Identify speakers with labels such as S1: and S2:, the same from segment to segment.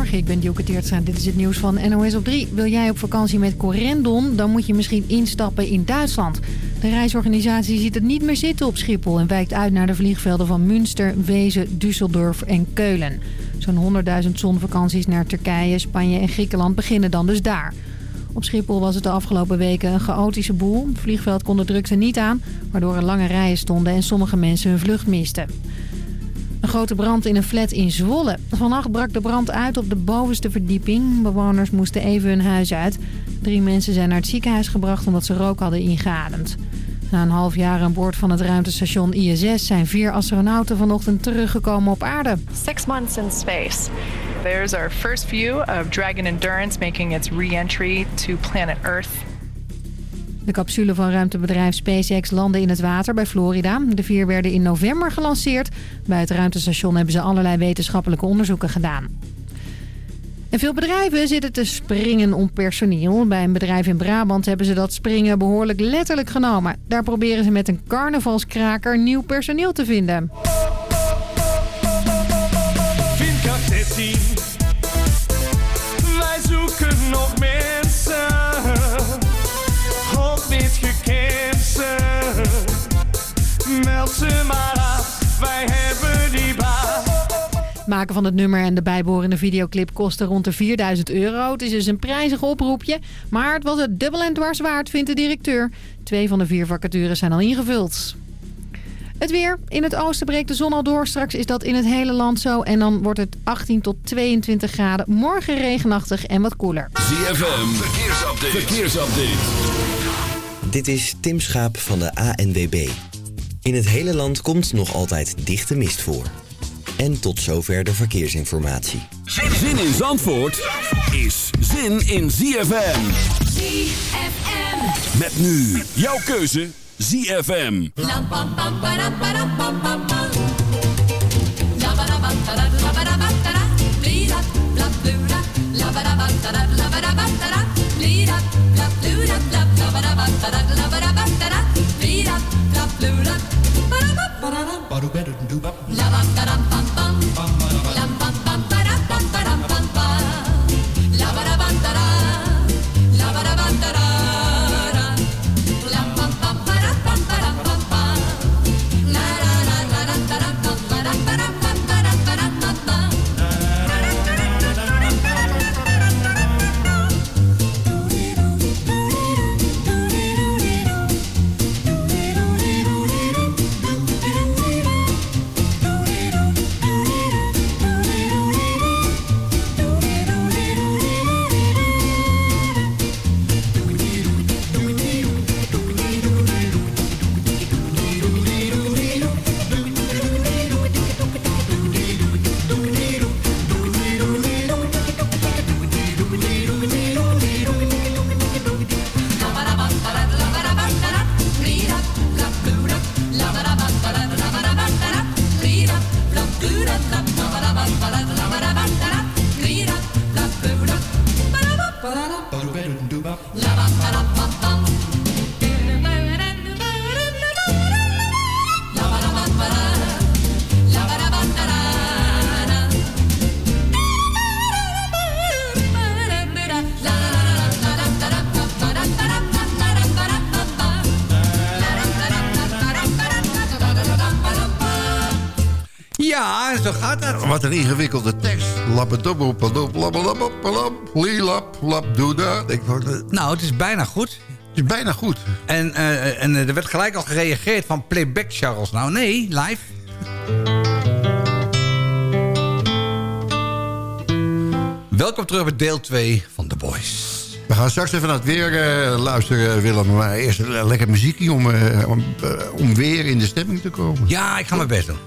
S1: Ik ben Dielke Teertstra. Dit is het nieuws van NOS op 3. Wil jij op vakantie met Corendon, dan moet je misschien instappen in Duitsland. De reisorganisatie ziet het niet meer zitten op Schiphol... en wijkt uit naar de vliegvelden van Münster, Wezen, Düsseldorf en Keulen. Zo'n 100.000 zonvakanties naar Turkije, Spanje en Griekenland beginnen dan dus daar. Op Schiphol was het de afgelopen weken een chaotische boel. Het vliegveld kon de drukte niet aan, waardoor er lange rijen stonden... en sommige mensen hun vlucht misten. Een grote brand in een flat in Zwolle. Vannacht brak de brand uit op de bovenste verdieping. Bewoners moesten even hun huis uit. Drie mensen zijn naar het ziekenhuis gebracht omdat ze rook hadden ingeademd. Na een half jaar aan boord van het ruimtestation ISS zijn vier astronauten vanochtend teruggekomen op aarde.
S2: Six months in space. There's our first view of Dragon Endurance making its re-entry to planet Earth.
S1: De capsule van ruimtebedrijf SpaceX landde in het water bij Florida. De vier werden in november gelanceerd. Bij het ruimtestation hebben ze allerlei wetenschappelijke onderzoeken gedaan. En veel bedrijven zitten te springen om personeel. Bij een bedrijf in Brabant hebben ze dat springen behoorlijk letterlijk genomen. Daar proberen ze met een carnavalskraker nieuw personeel te vinden.
S3: Wij zoeken nog Meld ze maar aan. Wij hebben die baan.
S1: Maken van het nummer en de bijbehorende videoclip kostte rond de 4000 euro. Het is dus een prijzig oproepje. Maar het was het dubbel en dwars waard, vindt de directeur. Twee van de vier vacatures zijn al ingevuld. Het weer. In het oosten breekt de zon al door. Straks is dat in het hele land zo. En dan wordt het 18 tot 22 graden. Morgen regenachtig en wat koeler.
S4: ZFM, verkeersupdate. verkeersupdate.
S5: Dit is Tim Schaap van de ANWB. In het hele land komt nog altijd dichte mist voor. En tot zover de verkeersinformatie.
S4: Zin in Zandvoort is zin in ZFM.
S6: ZFM.
S4: Met nu jouw keuze ZFM.
S6: Lam ba da da. La ba
S7: Zo gaat dat. Wat een ingewikkelde tekst. Het
S8: Nou, het is bijna goed.
S7: is bijna goed.
S8: En, eh, en eh, er werd gelijk al gereageerd van Playback Charles. Nou, nee, live. Welkom terug bij deel 2 van The Boys.
S7: We gaan straks even naar het weer eh, luisteren, Willem. Maar eerst lekker muziekje om, om, om weer in de stemming te komen.
S8: Ja, ik ga mijn best doen.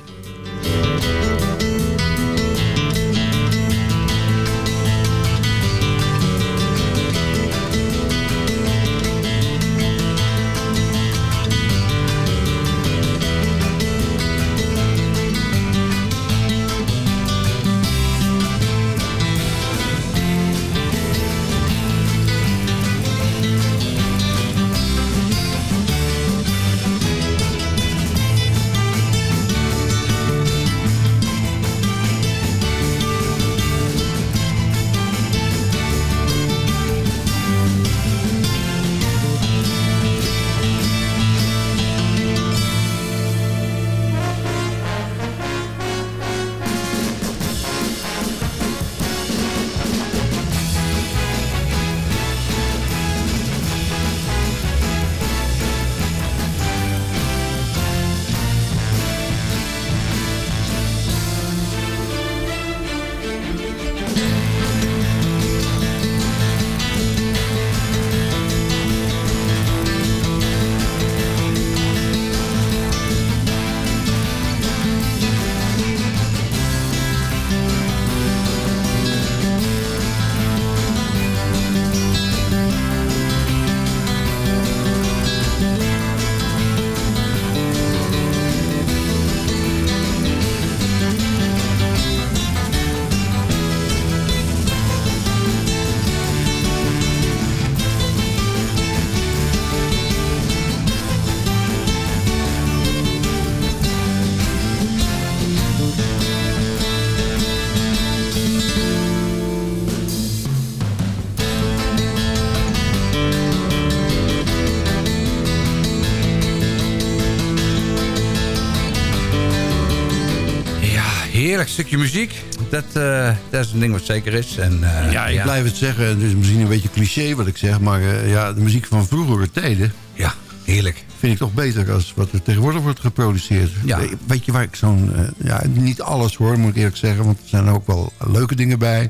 S8: Stukje muziek. Dat, eh, dat is een ding wat zeker is. En, eh,
S7: Ja, ik blijf het zeggen. Het is misschien een beetje cliché wat ik zeg. Maar eh, ja, de muziek van vroegere tijden
S8: Ja, heerlijk.
S7: vind ik toch beter als wat er tegenwoordig wordt geproduceerd.
S8: Ja.
S7: We- Weet je waar ik zo'n... ja, niet alles hoor, moet ik eerlijk zeggen. Want er zijn ook wel leuke dingen bij.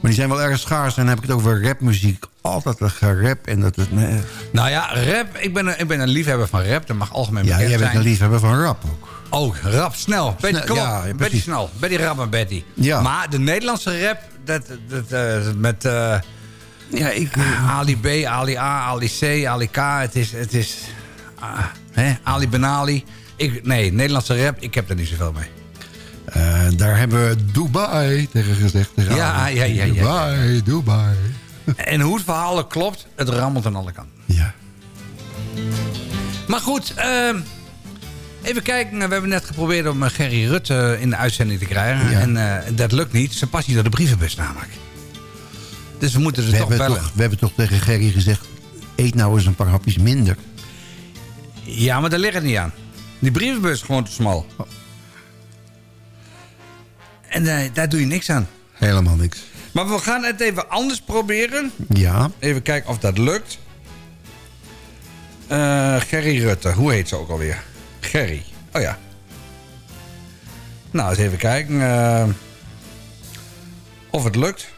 S7: Maar die zijn wel erg schaars. En dan heb ik het over rapmuziek. Altijd een gerap. En dat is... nee.
S8: Nou ja, rap. Ik ben, een, ik ben een liefhebber van rap. Dat mag algemeen
S7: Ja,
S8: bekend
S7: jij bent
S8: zijn.
S7: een liefhebber van rap ook.
S8: Oh, rap, snel. Betty,
S7: Snel,
S8: kom
S7: ja,
S8: op. Betty snel. Betty Betty.
S7: Ja.
S8: Maar de Nederlandse rap, dat, dat, eh, met eh,
S7: Ja, ik...
S8: Ali B, Ali A, Ali C, Ali K. Het is, het is ah, hè, Ali Benali. Ik, nee, Nederlandse rap, ik heb er niet zoveel mee.
S7: Eh, daar hebben we Dubai tegen gezegd. Tegen
S8: Ja, ja, ja, ja,
S7: Dubai, Dubai.
S8: En hoe het verhaal klopt, het rammelt aan alle kanten.
S7: Ja.
S8: Maar goed, ehm, even kijken. We hebben net geprobeerd om eh, Gerry Rutte in de uitzending te krijgen.
S7: Ja.
S8: En eh, dat lukt niet. Ze past niet door de brievenbus namelijk. Dus we moeten ze
S7: We
S8: toch bellen.
S7: toch, we hebben toch tegen Gerry gezegd... eet nou eens een paar hapjes minder.
S8: Ja, maar daar ligt het niet aan. Die brievenbus is gewoon te smal. En eh, daar doe je niks aan.
S7: Helemaal niks.
S8: Maar we gaan het even anders proberen.
S7: Ja,
S8: Even kijken of dat lukt. Eh Gerry Rutte, hoe heet ze ook alweer? Gerry. Oh ja. Nou, eens even kijken. eh, of het lukt.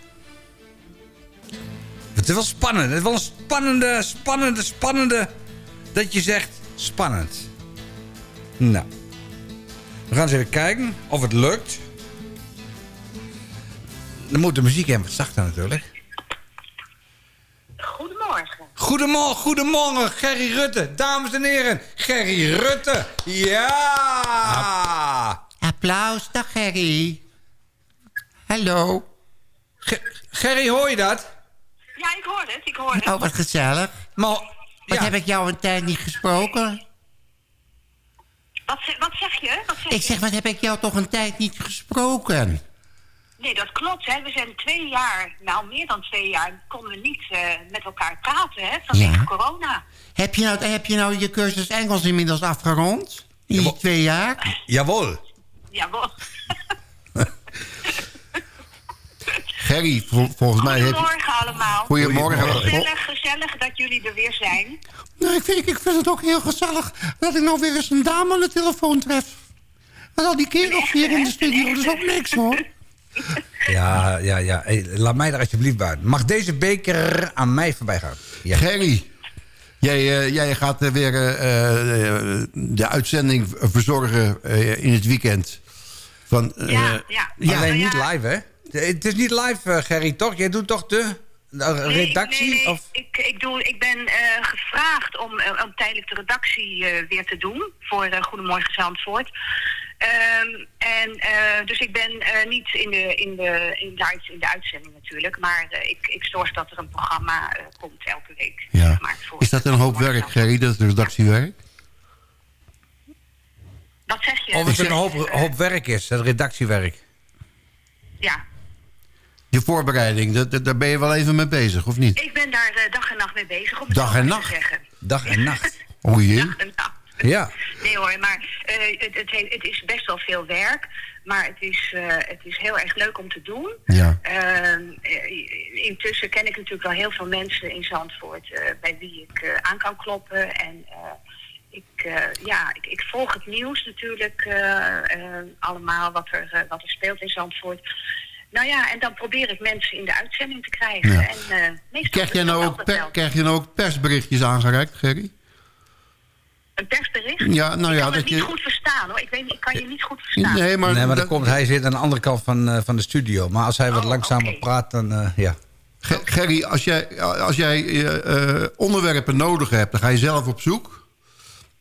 S8: Het is wel spannend. Het is wel een spannende, spannende, spannende... Dat je zegt spannend. Nou. We gaan eens even kijken of het lukt. Dan moet de muziek even wat zachter natuurlijk.
S9: Goedemorgen.
S8: Goedemorgen, goedemorgen, Gerry Rutte. Dames en heren, Gerry Rutte. Ja!
S7: Applaus, dag Gerry. Hallo.
S8: Ge- Gerry, hoor je dat?
S9: Ja, ik hoor het, ik hoor het.
S7: Oh, wat gezellig.
S8: Maar,
S7: Wat
S8: ja,
S7: heb ik jou een tijd niet gesproken?
S9: Wat, zeg- wat zeg je? Wat zeg
S7: Ik zeg, wat heb ik jou toch een tijd niet gesproken?
S9: Nee, dat klopt. Hè. We zijn twee jaar, nou meer dan twee jaar, konden we niet eh, met elkaar praten hè, vanwege
S7: Ja.
S9: corona.
S7: Heb je, nou, heb je nou je cursus Engels inmiddels afgerond? In die twee jaar?
S8: Jawel.
S9: Jawel.
S7: Gerry, vol- volgens mij heb je...
S9: Goedemorgen allemaal.
S7: Goedemorgen.
S9: Gezellig, gezellig dat jullie er weer zijn.
S7: Nou, ik vind, ik vind het ook heel gezellig dat ik nou weer eens een dame aan de telefoon tref. Want al die kerels hier in de studio, dat is ook niks hoor.
S8: Ja, ja, ja. Hey, laat mij er alsjeblieft buiten. Mag deze beker aan mij voorbij gaan? Ja.
S7: Gerry, jij, eh, jij gaat eh, weer eh, eh, de uitzending verzorgen eh, in het weekend. Van,
S9: Ja, ja.
S7: ja.
S8: Alleen niet
S9: ja.
S8: live, hè? Het is niet live, eh, Gerry, toch? Jij doet toch de,
S9: Nee,
S8: redactie?
S9: nee, nee.
S8: Of?
S9: Ik, ik, doe, ik ben eh, gevraagd om, om tijdelijk de redactie weer te doen voor eh, Goedemorgen Zandvoort. Ehm, en, eh, dus ik ben eh, niet in de, in, de, in, live in de uitzending natuurlijk, maar eh, ik, ik zorg dat er een programma komt elke week.
S7: Ja.
S9: zeg maar, voor
S7: Is dat een hoop werk. Gerry, dat is de redactiewerk?
S9: Wat zeg je?
S8: Of het een hoop, hoop werk is, het redactiewerk.
S9: Ja,
S7: Je voorbereiding, dat, dat- daar ben je wel even mee bezig, of niet?
S9: ik ben daar dag en nacht mee bezig. Om het
S7: Dag en
S9: maar te
S7: nacht?
S9: zeggen.
S8: Dag en nacht.
S7: O jee.
S9: Dag en nacht.
S8: Ja.
S9: Nee hoor, maar eh, het, het, he- het is best wel veel werk. Maar het is, eh, het is heel erg leuk om te doen.
S7: Ja.
S9: Ehm, eh, intussen ken ik natuurlijk wel heel veel mensen in Zandvoort... bij wie ik aan kan kloppen. En ik, ja, ik, ik volg het nieuws natuurlijk allemaal... Wat er, wat er speelt in Zandvoort. Nou ja, en dan probeer ik mensen in de uitzending te krijgen.
S7: Ja.
S9: En, meestal
S7: Krijg je,
S9: lukt
S7: nou ook per- krijg je nou ook persberichtjes aangereikt, Gerry?
S9: Een persbericht?
S7: Ja, nou
S9: ik
S7: ja,
S9: kan
S7: dat
S9: het niet
S7: je-
S9: goed verstaan hoor. Ik, weet, niet- ik kan je niet goed verstaan.
S7: Nee, maar,
S8: nee, maar dan
S7: dat-
S8: komt, hij zit aan de andere kant van, eh, van de studio. Maar als hij wat
S9: Oh,
S8: langzamer praat, dan eh, ja.
S7: Ge- Gerry, als jij, als jij eh, onderwerpen nodig hebt, dan ga je zelf op zoek.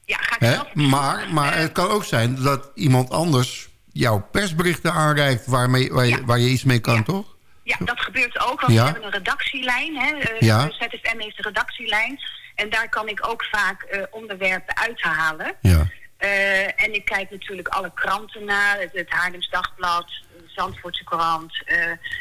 S9: Ja, ga ik
S7: Hè?
S9: zelf
S7: Maar, maar het kan ook zijn dat iemand anders jouw persberichten aanreikt... Waarmee, waar, je,
S9: Ja.
S7: waar je iets mee kan,
S9: Ja.
S7: toch?
S9: Ja, dat gebeurt ook, want
S7: Ja.
S9: we hebben een redactielijn. Hè. Eh,
S7: Ja.
S9: ZFM heeft een redactielijn. En daar kan ik ook vaak eh, onderwerpen uithalen.
S7: Ja.
S9: Eh, en ik kijk natuurlijk alle kranten na. Het, het Haarlems Dagblad, de Zandvoortse Courant, eh,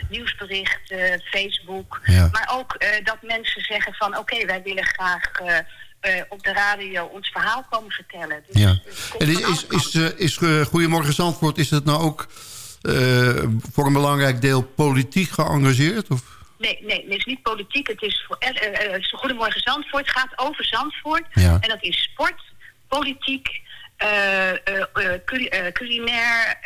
S9: nieuwsberichten, Facebook.
S7: Ja.
S9: Maar ook eh, dat mensen zeggen van... oké, wij willen graag eh, eh, op de radio ons verhaal komen vertellen. Dus
S7: ja. En is, is, is, eh, eh, Goedemorgen Zandvoort, is het nou ook eh, voor een belangrijk deel politiek geëngageerd? Of?
S9: Nee, nee, het is niet politiek. Het is voor, eh, Goedemorgen Zandvoort gaat over Zandvoort.
S7: Ja.
S9: En dat is sport, politiek, culi- culinair,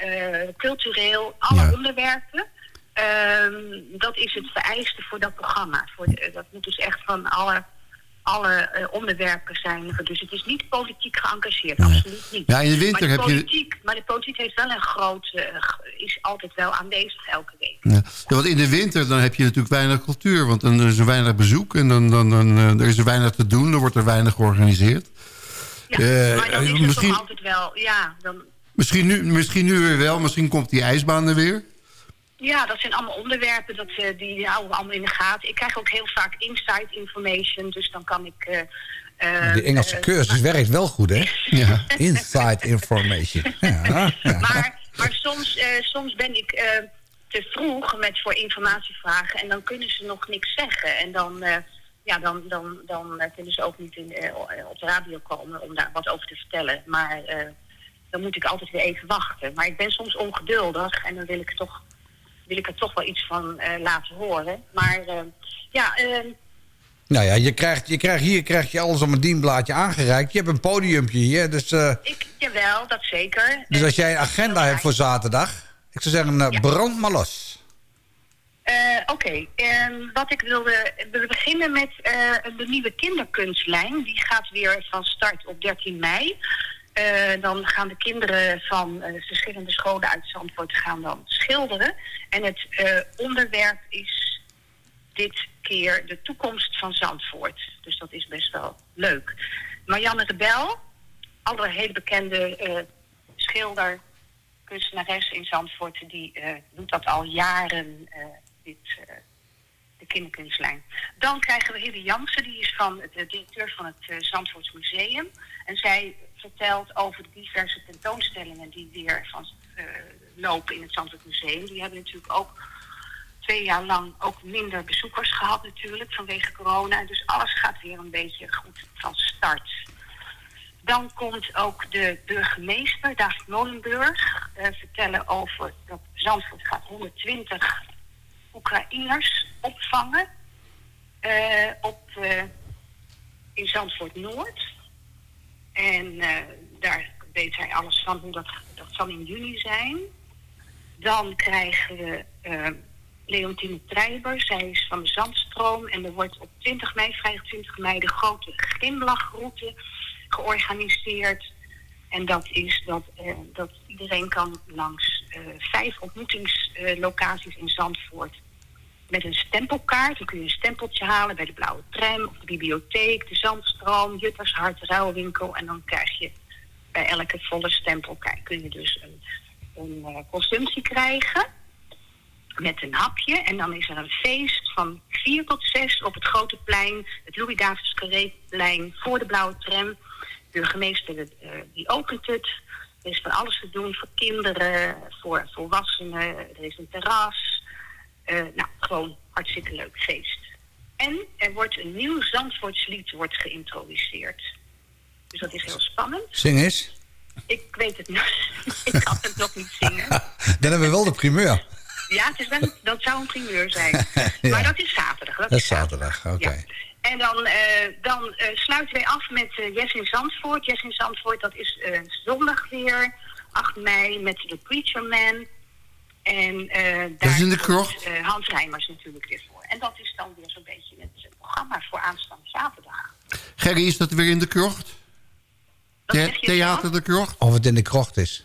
S9: cultureel, alle
S7: Ja.
S9: onderwerpen. Ehm, dat is het vereiste voor dat programma. Voor de- dat moet dus echt van alle, alle eh, onderwerpen zijn. Dus het is niet politiek geëngageerd, absoluut niet.
S7: Ja, in de winter
S9: maar de
S7: heb je-
S9: politiek, Maar de politiek heeft wel een groot, eh, is altijd wel aanwezig elke week.
S7: Ja. Ja, want in de winter dan heb je natuurlijk weinig cultuur. Want dan is er weinig bezoek en dan, dan, dan eh, er is er weinig te doen. Er wordt er weinig georganiseerd.
S9: Ja, maar dan is
S7: misschien-
S9: toch altijd wel, ja, dan,
S7: Misschien nu, misschien nu weer wel. Misschien komt die ijsbaan er weer.
S9: Ja, dat zijn allemaal onderwerpen dat, eh, die houden we allemaal in de gaten. Ik krijg ook heel vaak inside information, dus dan kan ik... eh, eh,
S8: Die Engelse cursus werkt wel goed, hè?
S7: Ja.
S8: Inside information. Ja, ja.
S9: Maar, maar soms, eh, soms ben ik te vroeg met voor informatievragen en dan kunnen ze nog niks zeggen. En dan, ja, dan, dan, dan kunnen ze ook niet in, op de radio komen om daar wat over te vertellen. Maar dan moet ik altijd weer even wachten. Maar ik ben soms ongeduldig en dan wil ik, toch, wil ik er toch wel iets van eh, laten horen. Maar eh, ja, eh,
S8: Nou ja, je krijgt, je krijgt hier krijg je alles op een dienblaadje aangereikt. Je hebt een podiumpje hier, dus, eh,
S9: ik, jawel, dat zeker.
S8: dus als jij een agenda hebt voor zaterdag... Ik zou zeggen, eh,
S9: Ja.
S8: brand maar los.
S9: Oké, ehm, wat ik wilde... We beginnen met de nieuwe kinderkunstlijn. Die gaat weer van start op 13 mei. Eh, dan gaan de kinderen van eh, verschillende scholen uit Zandvoort gaan dan schilderen. En het eh, onderwerp is dit keer de toekomst van Zandvoort. Dus dat is best wel leuk. Marianne Rebel, alle hele bekende schilder, kunstenares in Zandvoort, die doet dat al jaren, dit, de kinderkunstlijn. Dan krijgen we Hilde Jansen, die is van de directeur van het Zandvoorts Museum. En zij vertelt over de diverse tentoonstellingen die weer van, eh, lopen in het Zandvoort Museum. Die hebben natuurlijk ook twee jaar lang ook minder bezoekers gehad natuurlijk vanwege corona. Dus alles gaat weer een beetje goed van start. Dan komt ook de burgemeester, David Molenburg, eh, vertellen over dat Zandvoort gaat 120 Oekraïners opvangen eh, op, in Zandvoort Noord. En eh, daar weet hij alles van hoe dat, dat zal in juni zijn. Dan krijgen we eh, Leontine Treiber. Zij is van de Zandstroom. En er wordt op 20 mei, vrijdag 20 mei, de grote glimlachroute georganiseerd. En dat is dat, eh, dat iedereen kan langs vijf ontmoetingslocaties in Zandvoort met een stempelkaart. Dan kun je een stempeltje halen bij de Blauwe Tram of de bibliotheek, de Zandstroom, Juttershart, Ruilwinkel. En dan krijg je bij elke volle stempelkaart kun je dus een, een eh, consumptie krijgen met een hapje. En dan is er een feest van 4 tot 6 op het Grote Plein, het Louis Davids Carré-plein voor de Blauwe Tram. De burgemeester eh, die opent het. Er is van alles te doen voor kinderen, voor volwassenen. Er is een terras. Eh, nou, gewoon hartstikke leuk feest. En er wordt een nieuw Zandvoortslied wordt geïntroduceerd. Dus dat is heel spannend.
S8: Zing eens.
S9: Ik weet het niet. ik kan het nog niet zingen.
S8: Dan hebben we wel de primeur.
S9: Ja, het is wel, dat zou een primeur zijn.
S8: Ja.
S9: Maar dat is zaterdag. Dat,
S8: Dat is zaterdag, oké.
S9: Ja. En dan, eh, dan eh, sluiten wij af met Yes in Zandvoort. Yes in Zandvoort, dat is zondag weer, 8 mei, met The Preacher Man. En eh daar
S7: Dat is in de krocht?
S9: eh, Hans Rijmers natuurlijk weer voor. En dat is dan weer zo'n beetje het eh, programma voor aanstaande zaterdag.
S7: Gerry, is dat weer in de krocht? The- Theater de krocht?
S8: Of het in de krocht is.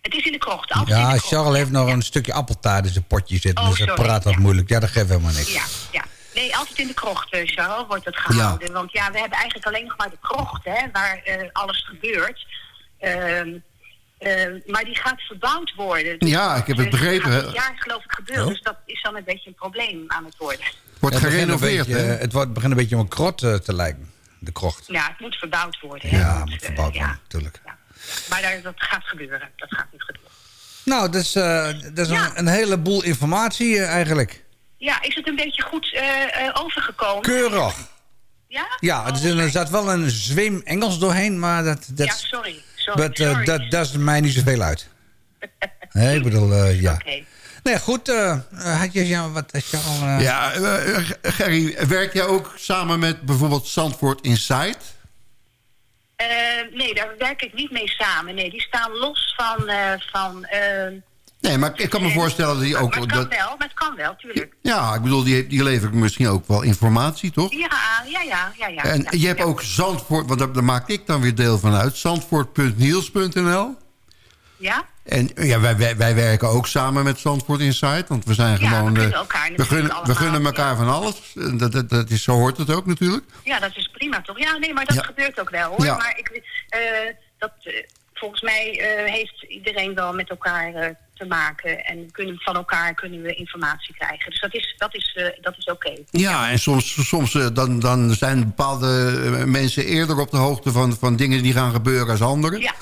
S9: Het is in de krocht, altijd in de
S8: Ja,
S9: krocht.
S8: Charles heeft nog
S9: Ja.
S8: een stukje appeltaart in zijn potje zitten.
S9: Oh,
S8: dus
S9: sorry,
S8: praat wat
S9: ja.
S8: moeilijk. Ja, dat geeft helemaal niks.
S9: Ja, ja. Nee, altijd in de krocht, eh, Charles, wordt het gehouden. Want ja, we hebben eigenlijk alleen nog maar de krocht, hè, waar eh, alles gebeurt. Ehm, maar die gaat verbouwd worden. Dus
S7: Ja,
S9: dat,
S7: ik heb het begrepen,
S9: dit jaar geloof ik gebeuren.
S8: Oh.
S9: Dus dat is dan een beetje een probleem aan het worden.
S7: Wordt
S8: het,
S7: gerenoveerd,
S8: beetje,
S7: hè?
S8: het wordt, begint een beetje om een krot eh, te lijken. De krocht.
S9: Ja, het moet verbouwd worden. hè.
S8: Ja,
S9: Het
S8: moet
S9: eh,
S8: verbouwd worden, natuurlijk.
S9: ja. Maar daar, dat gaat gebeuren. Dat gaat nu gebeuren.
S8: Nou, dat is, eh, dat is
S9: Ja.
S8: een, een heleboel informatie eigenlijk.
S9: Ja, is het een beetje goed eh, eh, overgekomen?
S8: Keurig.
S9: Ja?
S8: Ja, er,
S9: Oh,
S8: zit- er zat wel een zweem Engels doorheen, maar dat... dat
S9: Ja, sorry. Sorry,
S8: but, dat dat is mij niet zoveel uit.
S3: Nee, ik bedoel, eh, ja. Nee, goed. eh, eh, had je, ja, wat had je al...
S7: Ja, Gerry, werk jij ook samen met bijvoorbeeld Zandvoort Insight?
S9: Eh, nee, daar werk ik niet mee samen. Nee, die staan los van... eh, van eh,
S7: Nee, maar ik kan me voorstellen dat die
S9: maar
S7: ook...
S9: het kan
S7: dat,
S9: wel, maar het kan wel, tuurlijk.
S7: ja, ik bedoel, die, die levert misschien ook wel informatie, toch?
S9: Ja, ja, ja, ja. ja
S7: En
S9: ja,
S7: je hebt
S9: ja.
S7: ook Zandvoort, want daar, daar maak ik dan weer deel van uit. Zandvoort.niels.nl
S9: Ja?
S7: En ja, wij, wij, wij werken ook samen met Zandvoort Insight. Want we zijn
S9: Ja, we
S7: gewoon...
S9: gunnen
S7: eh,
S9: elkaar
S7: we gunnen, we
S9: allemaal,
S7: gunnen elkaar van alles. Dat, dat, dat is, zo hoort het ook natuurlijk.
S9: Ja, dat is prima toch? Ja, nee, maar dat gebeurt ook wel hoor.
S7: Ja.
S9: Maar ik, eh, dat, eh, volgens mij heeft iedereen wel met elkaar te maken. En kunnen, van elkaar kunnen we informatie krijgen. Dus dat is, dat is, eh, dat is oké.
S7: Ja, en soms, soms eh, dan, dan zijn bepaalde eh, mensen eerder op de hoogte van, van dingen die gaan gebeuren als anderen.
S9: Ja,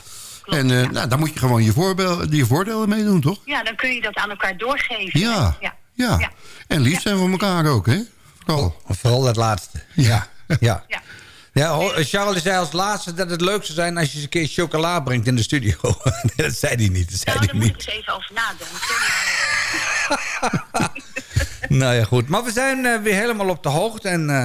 S9: klopt.
S7: en eh,
S9: ja.
S7: nou, dan moet je gewoon je, voorbeeld, je voordelen meedoen, toch?
S9: ja, dan kun je dat aan elkaar doorgeven.
S7: Ja,
S9: ja.
S7: ja.
S9: Ja.
S7: En lief
S9: Ja.
S7: zijn voor elkaar ook, hè? Vooral.
S3: Vooral dat laatste. Ja. Ja.
S9: Ja.
S3: Charles zei als laatste dat het leuk zou zijn als je eens een keer chocola brengt in de studio. dat zei hij niet. Dat zei
S9: Nou,
S3: hij
S9: daar moet ik
S3: niet.
S9: eens even over nadenken.
S3: Nou ja, goed. Maar we zijn eh, weer helemaal op de hoogte. En eh,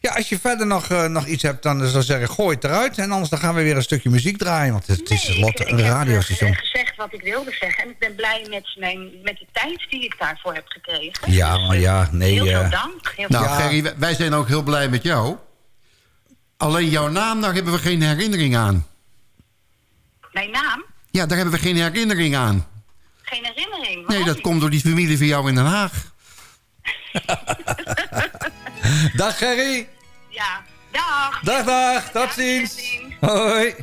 S3: ja, als je verder nog, eh, nog iets hebt, dan zou ik zeggen, gooi het eruit. En anders dan gaan we weer een stukje muziek draaien. Want het, het is
S9: Nee,
S3: tenslotte
S9: ik,
S3: een
S9: ik heb
S3: radiostation.
S9: gezegd wat ik wilde zeggen. En ik ben blij met, mijn, met de tijd die ik daarvoor heb gekregen.
S3: Ja,
S9: Dus,
S3: maar
S9: eh,
S3: ja, nee,
S9: Heel veel dank. Heel
S7: Nou,
S9: veel.
S7: Gerry, wij zijn ook heel blij met jou. Alleen jouw naam, daar hebben we geen herinnering aan.
S9: Mijn naam?
S7: Ja, daar hebben we geen herinnering aan.
S9: Geen herinnering.
S7: Nee, dat komt door die familie van jou in Den Haag.
S3: Dag Gerry.
S9: Ja, dag.
S3: Dag, dag. Tot
S9: Dag,
S3: ziens. Hoi.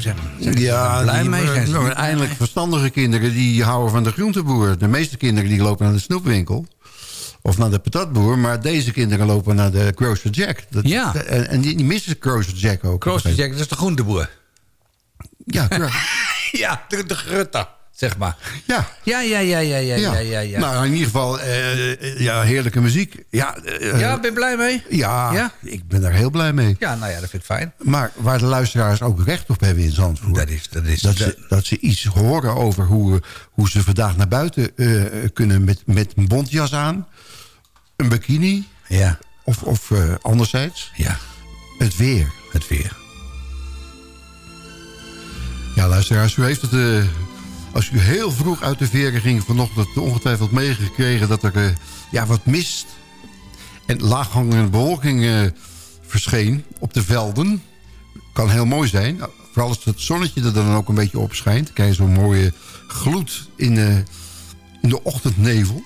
S8: Zijn
S7: Ja,
S8: blij
S7: die,
S8: mee? Zijn
S7: nou, eindelijk verstandige kinderen die houden van de groenteboer. De meeste kinderen die lopen naar de snoepwinkel. Of naar de patatboer. Maar deze kinderen lopen naar de Grocer Jack. Dat,
S8: Ja.
S7: En, en die, die missen Grocer Jack ook.
S8: Crosby Jack, dat is de groenteboer.
S7: Ja,
S8: Ja, de, de grutter, zeg maar.
S7: ja.
S8: Ja, ja, ja, ja, ja, ja, ja. ja.
S7: Nou, in ieder geval, eh, eh, ja, heerlijke muziek. Ja, eh,
S8: ja, ben je blij mee?
S7: ja,
S8: Ja?
S7: ik ben daar heel blij mee.
S8: Ja, nou ja, dat vind ik fijn.
S7: Maar waar de luisteraars ook recht op hebben in Zandvoort...
S8: Dat is, dat is,
S7: dat, ze, dat ze iets horen over hoe, hoe ze vandaag naar buiten kunnen met, met een bontjas aan. Een bikini.
S8: Ja,
S7: Of, of anderzijds,
S8: ja,
S7: het weer.
S8: het weer.
S7: Ja, luisteraars, u heeft het... als u heel vroeg uit de veren ging vanochtend... ongetwijfeld meegekregen dat er eh, ja, wat mist... en laaghangende bewolking eh, verscheen op de velden. Kan heel mooi zijn. Vooral als het zonnetje er dan ook een beetje op schijnt. Dan krijg je zo'n mooie gloed in, eh, de ochtendnevel.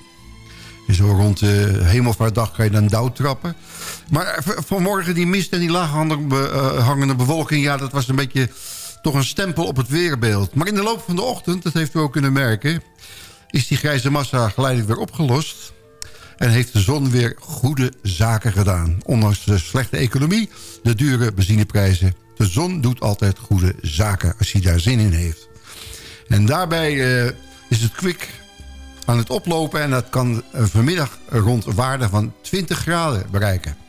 S7: En zo rond de hemelvaartdag kan je dan dauw trappen. Maar vanmorgen die mist en die laaghangende be- hangende bewolking... ja, dat was een beetje toch een stempel op het weerbeeld. Maar in de loop van de ochtend, dat heeft u ook kunnen merken... is die grijze massa geleidelijk weer opgelost... en heeft de zon weer goede zaken gedaan. Ondanks de slechte economie, de dure benzineprijzen... de zon doet altijd goede zaken als hij daar zin in heeft. En daarbij eh, is het kwik aan het oplopen... en dat kan vanmiddag rond waarde van 20 graden bereiken.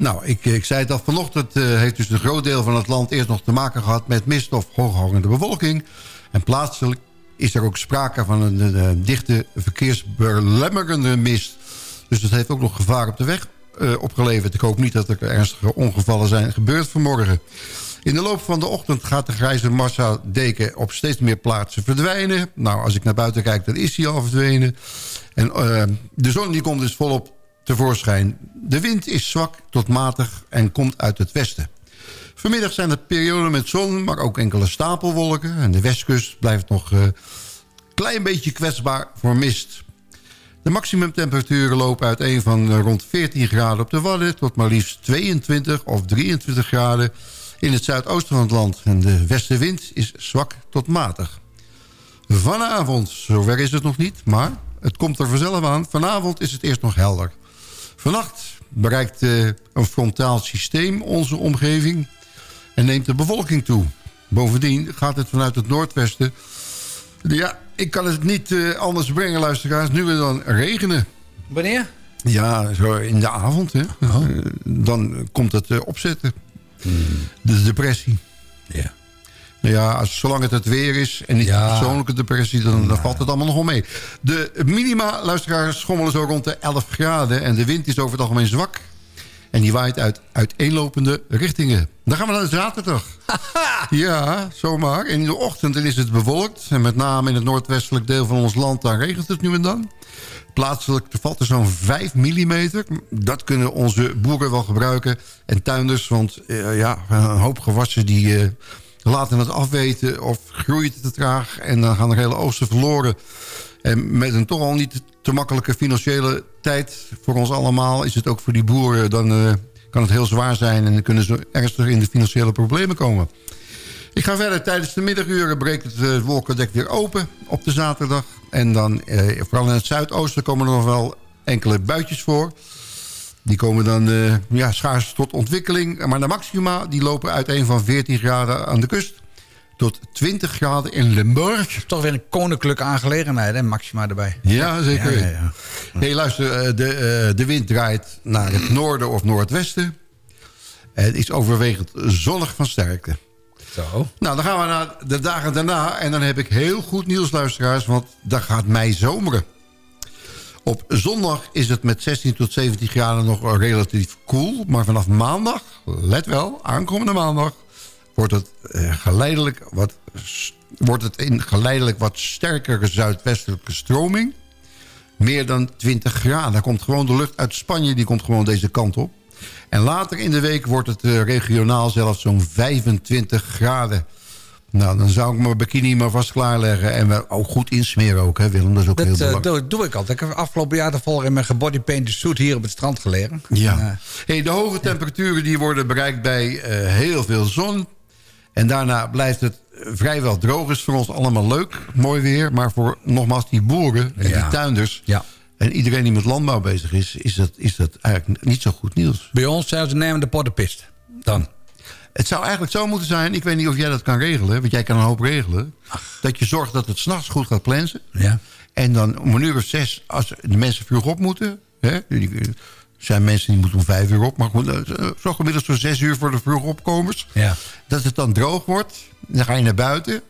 S7: Nou, ik, ik zei het al, vanochtend eh, heeft dus een groot deel van het land... eerst nog te maken gehad met mist of hooghangende bewolking. En plaatselijk is er ook sprake van een, dichte verkeersbelemmerende mist. Dus dat heeft ook nog gevaar op de weg eh, opgeleverd. Ik hoop niet dat er ernstige ongevallen zijn gebeurd vanmorgen. In de loop van de ochtend gaat de grijze massa deken op steeds meer plaatsen verdwijnen. Nou, als ik naar buiten kijk, dan is hij al verdwenen. En eh, de zon die komt dus volop tevoorschijn. De wind is zwak tot matig en komt uit het westen. Vanmiddag zijn er perioden met zon, maar ook enkele stapelwolken. En de westkust blijft nog een klein beetje kwetsbaar voor mist. De maximumtemperaturen lopen uiteen van eh, rond 14 graden op de Wadden... tot maar liefst 22 of 23 graden in het zuidoosten van het land. En de westenwind is zwak tot matig. Vanavond, zover is het nog niet, maar het komt er vanzelf aan. Vanavond is het eerst nog helder. Vannacht bereikt eh, een frontaal systeem onze omgeving en neemt de bevolking toe. Bovendien gaat het vanuit het noordwesten... Ja, ik kan het niet eh, anders brengen, luisteraars. Nu en dan regenen.
S8: Wanneer?
S7: Ja, zo in de avond. Hè. Eh, dan komt het opzetten. De depressie.
S8: Ja.
S7: Ja, als, zolang het het weer is en niet
S8: Ja.
S7: persoonlijke depressie... Dan, dan valt het allemaal nog wel mee. De minima, luisteraars, schommelen zo rond de 11 graden... en de wind is over het algemeen zwak. En die waait uit uiteenlopende richtingen. Dan gaan we naar de zaterdag. ja, zomaar. En in de ochtend is het bewolkt. En met name in het noordwestelijk deel van ons land... daar regent het nu en dan. Plaatselijk valt er zo'n 5 mm. Dat kunnen onze boeren wel gebruiken. En tuinders, want eh, ja, een hoop gewassen die eh, laten het afweten... of groeit te traag en dan gaan er hele oogsten verloren. En met een toch al niet te makkelijke financiële tijd voor ons allemaal... is het ook voor die boeren, dan eh, kan het heel zwaar zijn... en dan kunnen ze ernstig in de financiële problemen komen. Ik ga verder. Tijdens de middaguren breekt het eh, wolkendek weer open op de zaterdag. En dan, eh, vooral in het zuidoosten, komen er nog wel enkele buitjes voor. Die komen dan eh, ja, schaars tot ontwikkeling. Maar de maxima die lopen uiteen van 14 graden aan de kust... tot 20 graden in Limburg.
S8: Toch weer een koninklijke aangelegenheid, hè? Maxima erbij.
S7: Ja, zeker.
S8: Ja, ja,
S7: luister, eh, de, eh, de wind draait naar het noorden of noordwesten. Het is overwegend zonnig van sterkte.
S8: Zo.
S7: Nou, dan gaan we naar de dagen daarna. En dan heb ik heel goed nieuws, luisteraars. Want dan gaat mei zomeren. Op zondag is het met 16 tot 17 graden nog relatief koel. Maar vanaf maandag, let wel, aankomende maandag... wordt het, eh, geleidelijk wat, wordt het in geleidelijk wat sterkere zuidwestelijke stroming. Meer dan 20 graden. Daar komt gewoon de lucht uit Spanje, die komt gewoon deze kant op. En later in de week wordt het eh, regionaal zelfs zo'n 25 graden.
S6: Nou, dan zou ik mijn bikini maar vast klaarleggen. En we ook goed insmeren ook, hè Willem? Dat is ook heel
S8: Dat eh,
S6: belangrijk.
S8: doe, doe ik altijd. Ik heb afgelopen jaar toevallig in mijn gebodypainted suit hier op het strand gelegen.
S6: Ja.
S8: En, eh,
S6: Hey, de hoge temperaturen die worden bereikt bij eh, heel veel zon. En daarna blijft het vrijwel droog. Is voor ons allemaal leuk, mooi weer. Maar voor nogmaals die boeren en
S8: Ja.
S6: die tuinders...
S8: Ja.
S6: en iedereen die met landbouw bezig is... is dat, is dat eigenlijk niet zo goed nieuws.
S8: bij ons zijn ze nemen de pottenpist. Dan.
S6: Het zou eigenlijk zo moeten zijn... ik weet niet of jij dat kan regelen... want jij kan een hoop regelen... dat je zorgt dat het s'nachts goed gaat plensen.
S8: Ja.
S6: En dan om een uur of zes, als de mensen vroeg op moeten... Hè, die, er zijn mensen die moeten om vijf uur op... maar goed, eh, zo gemiddeld zo'n zes uur voor de vroeg opkomers...
S8: Ja.
S6: dat het dan droog wordt. Dan ga je naar buiten...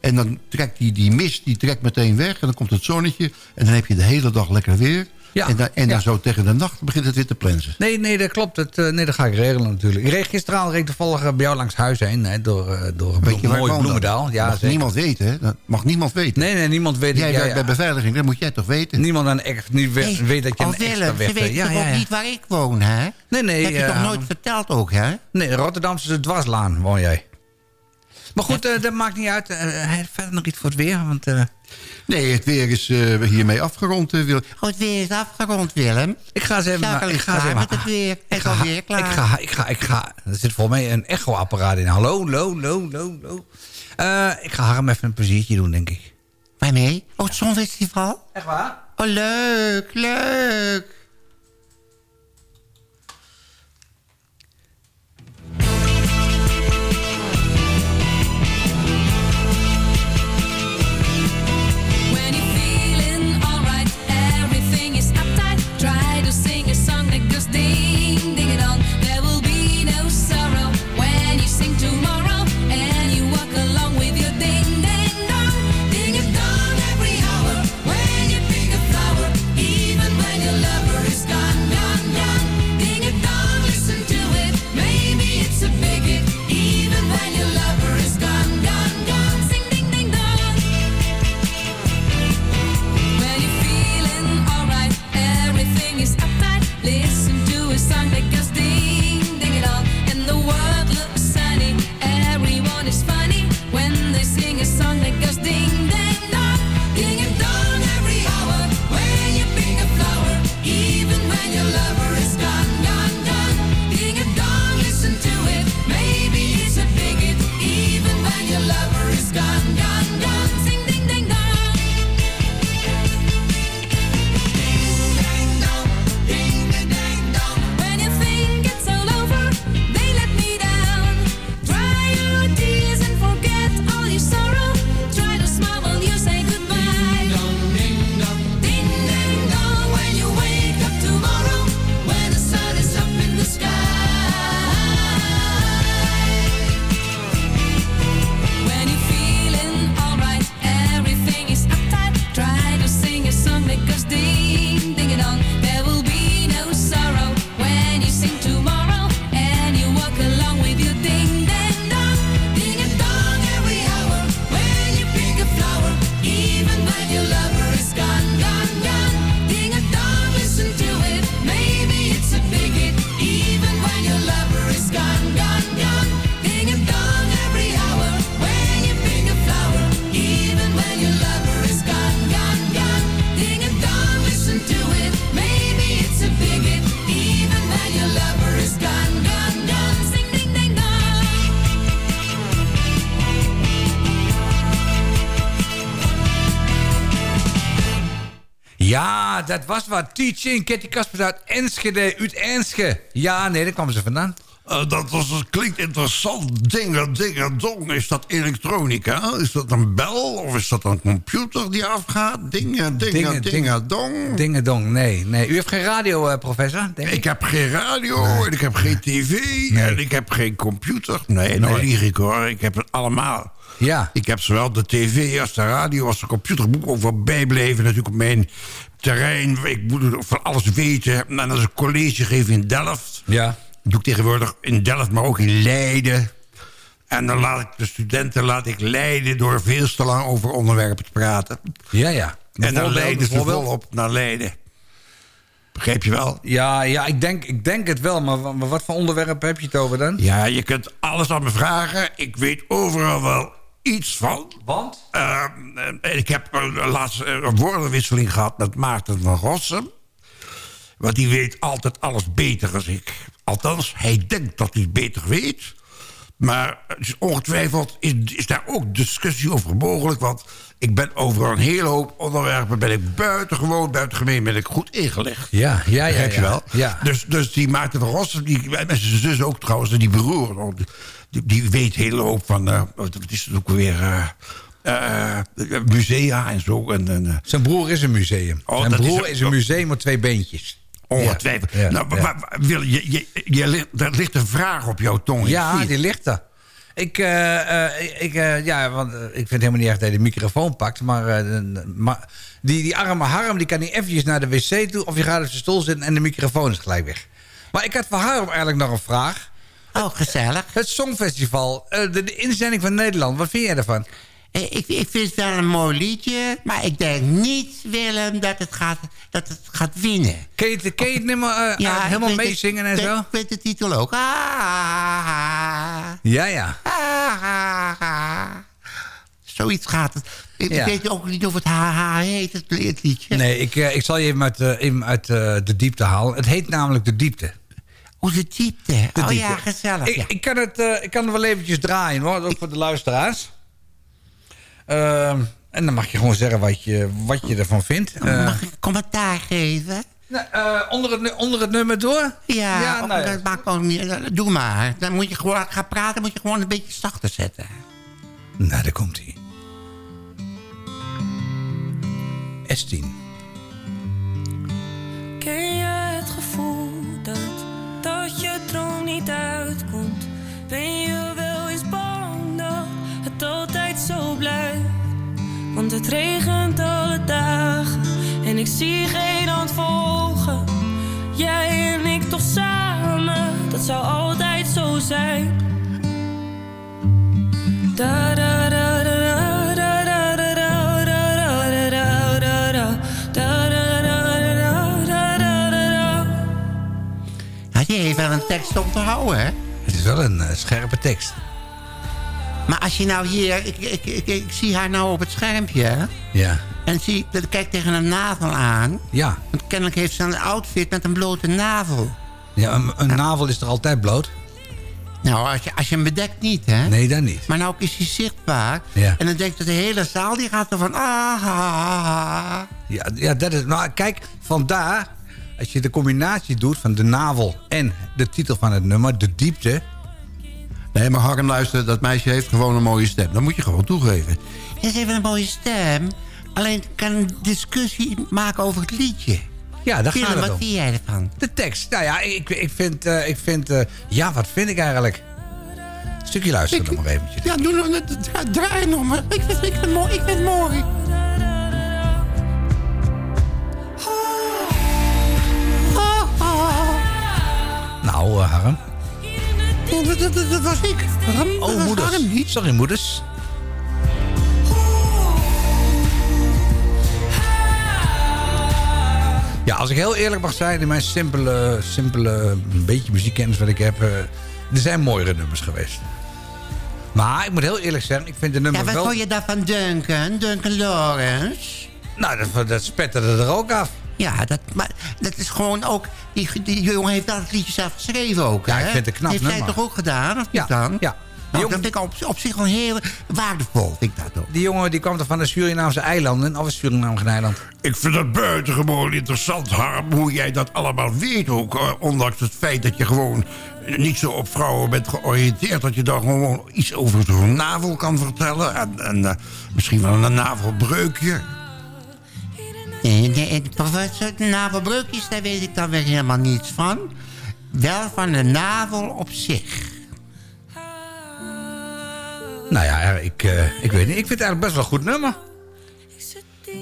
S6: En dan trekt die, die mist die trekt meteen weg. En dan komt het zonnetje. En dan heb je de hele dag lekker weer.
S8: Ja,
S6: En dan, en dan zo tegen de nacht begint het weer te plensen.
S8: Nee, nee, dat klopt. Dat, eh, nee, dat ga ik regelen natuurlijk. Ik reed gisteravond reed toevallig eh, bij jou langs huis heen. Hè, door, eh, door een
S6: Weet je waar ik
S8: mooi? Bloemendaal. Ja,
S6: mag
S8: zeker.
S6: niemand weten, hè? Dat mag niemand weten.
S8: Nee, nee, niemand weet
S6: Jij
S8: ja,
S6: werkt bij beveiliging, dat moet jij toch weten?
S8: Niemand aan echt, niet weet, dat je een extra
S6: Willem,
S8: weg
S6: ze weten
S8: ja,
S6: toch
S8: ja,
S6: ook niet waar ik woon, hè?
S8: Nee, nee.
S6: heb je toch nooit verteld ook, hè?
S8: Nee, Rotterdamse dwarslaan woon jij. Maar goed, eh, dat maakt niet uit. Eh, hij heeft verder nog iets voor het weer. Want, eh,
S6: Nee, het weer is eh, hiermee afgerond, Willem. Oh, het weer is afgerond, Willem.
S8: ik ga eens even... Ik ga eens even
S6: met het weer.
S8: Ik ga,
S6: alweer klaar.
S8: ik ga, ik ga, ik ga. Er zit volgens mij een echo-apparaat in. Hallo, lo, lo, lo, lo. Eh, ik ga Harm even een pleziertje doen, denk ik.
S6: Waarmee? Oh, het Zonfestival?
S8: Echt waar?
S6: Oh, leuk, leuk.
S8: Dat was wat. Teaching, Ketty Kaspers uit Enschede, uit Enschede. Ja, nee, daar kwamen ze vandaan.
S6: Eh, dat, was, dat klinkt interessant. Dingen, dingen, dong. Is dat elektronica? Is dat een bel? Of is dat een computer die afgaat? Dingen, dingen, dingen,
S8: Dingen,
S6: dong.
S8: Dingedong, nee, nee. U heeft geen radio, eh, professor, denk ik?
S6: Ik heb geen radio en ik heb geen tv en ik heb geen computer. Nee, nou lieg ik hoor. Ik heb het allemaal.
S8: Ja.
S6: Ik heb zowel de tv als de radio als de computer. Moet ik ook wel bijblijven natuurlijk op mijn terrein. Ik moet van alles weten. En als ik college geef in Delft...
S8: Ja.
S6: Doe ik tegenwoordig in Delft, maar ook in Leiden. En dan laat ik de studenten laat ik leiden... door veel te lang over onderwerpen te praten.
S8: Ja, ja.
S6: En dan leiden ze volop naar Leiden. Begrijp je wel?
S8: Ja, ja ik, denk, ik denk het wel, maar, wa- maar wat voor onderwerp heb je het over dan?
S6: Ja, je kunt alles aan me vragen. Ik weet overal wel
S7: iets van.
S8: Want?
S7: Eh, eh, ik heb eh, laatst eh, een woordenwisseling gehad met Maarten van Rossum. Want die weet altijd alles beter dan ik. Althans, hij denkt dat hij het beter weet. Maar is ongetwijfeld is, is daar ook discussie over mogelijk. Want ik ben over een hele hoop onderwerpen... ben ik buitengewoon, buitengemeen ben ik goed ingelegd.
S8: Ja, ja, ja.
S7: Begrijp je wel?
S8: Ja.
S7: Dus, dus die Maarten van Rossum, die, met zijn zus ook trouwens, en die broer... Die, die weet een hele hoop van... eh, wat is het ook weer... eh, eh, musea en zo. En, en,
S8: Zijn broer is een museum.
S7: Oh,
S8: Zijn
S7: is
S8: broer
S7: ook-
S8: is, een museum met twee beentjes.
S7: Ongetwijfeld.
S8: Ja, ja,
S7: nou,
S8: ja.
S7: Wil, je, je, je, ligt- er ligt een vraag op jouw tong.
S8: Ja, die ligt er. Ik, eh, eh, ik, eh, ja, want ik vind het helemaal niet echt dat hij de microfoon pakt. Maar, eh, maar die, die arme Harm die kan niet eventjes naar de wc toe... of je gaat op zijn stoel zitten en de microfoon is gelijk weg. Maar ik had voor Harm eigenlijk nog een vraag.
S10: Oh, gezellig.
S8: Het Songfestival, eh, de, de inzending van Nederland. Wat vind jij daarvan?
S10: Eh, Ik, ik vind het wel een mooi liedje, maar ik denk niet, Willem, dat het gaat, dat het gaat winnen.
S8: Ken je je het nummer eh, eh, helemaal meezingen en zo?
S10: Ik weet de titel ook. Ah, ah, ah,
S8: Ja, ja.
S10: ah, ah. Zoiets gaat het. Ik
S8: Ja.
S10: weet ook niet of het HH heet, het het liedje.
S8: Nee, ik, ik zal je even uit, even uit de diepte halen. Het heet namelijk De Diepte.
S10: Oh, de diepte.
S8: De
S10: oh
S8: diepte.
S10: ja, gezellig.
S8: Ik,
S10: ja.
S8: ik, kan het, ik kan het wel eventjes draaien hoor, ook voor de luisteraars. Ehm, en dan mag je gewoon zeggen wat je, wat je ervan vindt. Eh,
S10: Mag ik commentaar geven?
S8: nou, eh, onder, het, onder het nummer door?
S10: Ja,
S8: Ja, nou ja.
S10: dat maakt ook niet. eh, Doe maar. Dan moet je gewoon gaan praten, moet je gewoon een beetje zachter zetten.
S8: Nou, daar komt hij. S10.
S11: Ken je het gevoel dat, dat je droom niet uitkomt? Ben je wel altijd zo blij. Want het regent alle dagen en ik zie geen hand volgen. Jij en ik toch samen, dat zou altijd zo zijn. Da da da.
S10: Had je even aan een tekst om te houden, hè?
S8: Het is wel een scherpe tekst.
S10: Maar als je nou hier... Ik, ik, ik, ik zie haar nou op het schermpje?
S8: Ja.
S10: En zie, dat kijk tegen een navel aan.
S8: Ja.
S10: Want kennelijk heeft ze een outfit met een blote navel.
S8: ja een, een navel is er altijd bloot?
S10: Nou, als je, als je hem bedekt niet, hè?
S8: Nee, dan niet.
S10: Maar nou is hij zichtbaar.
S8: Ja.
S10: En dan denkt dat de hele zaal die gaat er van... Ah, ah, ah.
S8: Ja, ja dat is, nou, kijk, vandaar, als je de combinatie doet van de navel en de titel van het nummer, de diepte.
S7: Nee, maar Harm, luister, dat meisje heeft gewoon een mooie stem. Dat moet je gewoon toegeven.
S10: Ze heeft een mooie stem. Alleen kan een discussie maken over het liedje.
S8: Ja, daar
S10: Willem,
S8: gaat het
S10: wat vind jij ervan?
S8: De tekst. Nou ja, ik, ik vind, eh, ik vind eh, ja, wat vind ik eigenlijk? Een stukje luisteren
S10: Ik-
S8: nog maar eventjes.
S10: Ja, doe nog, draai, draai nog maar. Ik vind, ik vind het mooi. Ik vind het mooi.
S8: Nou, eh, Harm.
S10: Ja, dat, dat, dat- dat was ik. Dat
S8: Oh,
S10: was
S8: moeders.
S10: Niet.
S8: Sorry, moeders. Ja, als ik heel eerlijk mag zijn, in mijn simpele, simpele een beetje muziekkennis wat ik heb... eh, er zijn mooiere nummers geweest. Maar ik moet heel eerlijk zeggen, ik vind de
S10: Ja,
S8: nummer
S10: wat
S8: wel...
S10: vond je daarvan Duncan? Duncan Lawrence?
S8: Nou, dat, dat spetterde er ook af.
S10: Ja, dat, maar dat is gewoon ook... Die, die jongen heeft dat liedje zelf geschreven ook,
S8: Ja,
S10: hè?
S8: ik vind het knap
S10: Heeft
S8: nummer.
S10: toch ook gedaan, of
S8: Ja,
S10: niet dan?
S8: ja.
S10: Nou,
S8: jongen-
S10: dat vind ik op, op zich wel heel waardevol, vind ik dat ook.
S8: Die jongen die kwam toch van de Surinaamse eilanden? Of is Suriname geen eiland?
S7: Ik vind het buitengewoon interessant, Harm, hoe jij dat allemaal weet ook. eh, ondanks het feit dat je gewoon niet zo op vrouwen bent georiënteerd... dat je dan gewoon iets over zo'n navel kan vertellen. En, en eh, misschien wel een navelbreukje.
S10: Soort navelbreukjes, daar weet ik dan weer helemaal niets van. Wel van de navel op zich.
S8: Nou ja, ik, eh, ik weet niet. Ik vind het eigenlijk best wel een goed nummer.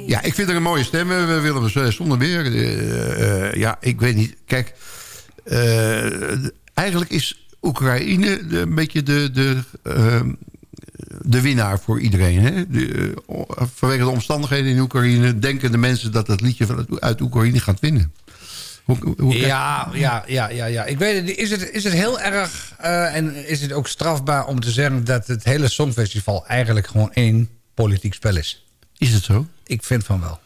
S7: Ja, ik vind er een mooie stem, eh, Willem eh, zonder meer. Eh, eh, ja, ik weet niet. Kijk, eh, eigenlijk is Oekraïne de- een beetje de, de, ehm, de winnaar voor iedereen. Hè? De, eh, vanwege de omstandigheden in Oekraïne denken de mensen dat het liedje van, uit Oekraïne gaat winnen. Hoe, hoe,
S8: Ja, ja, ja, ja, ja. Ik weet het. Is het, is het heel erg eh, en is het ook strafbaar om te zeggen... dat het hele Songfestival eigenlijk gewoon één politiek spel is?
S7: Is het zo?
S8: Ik vind van wel.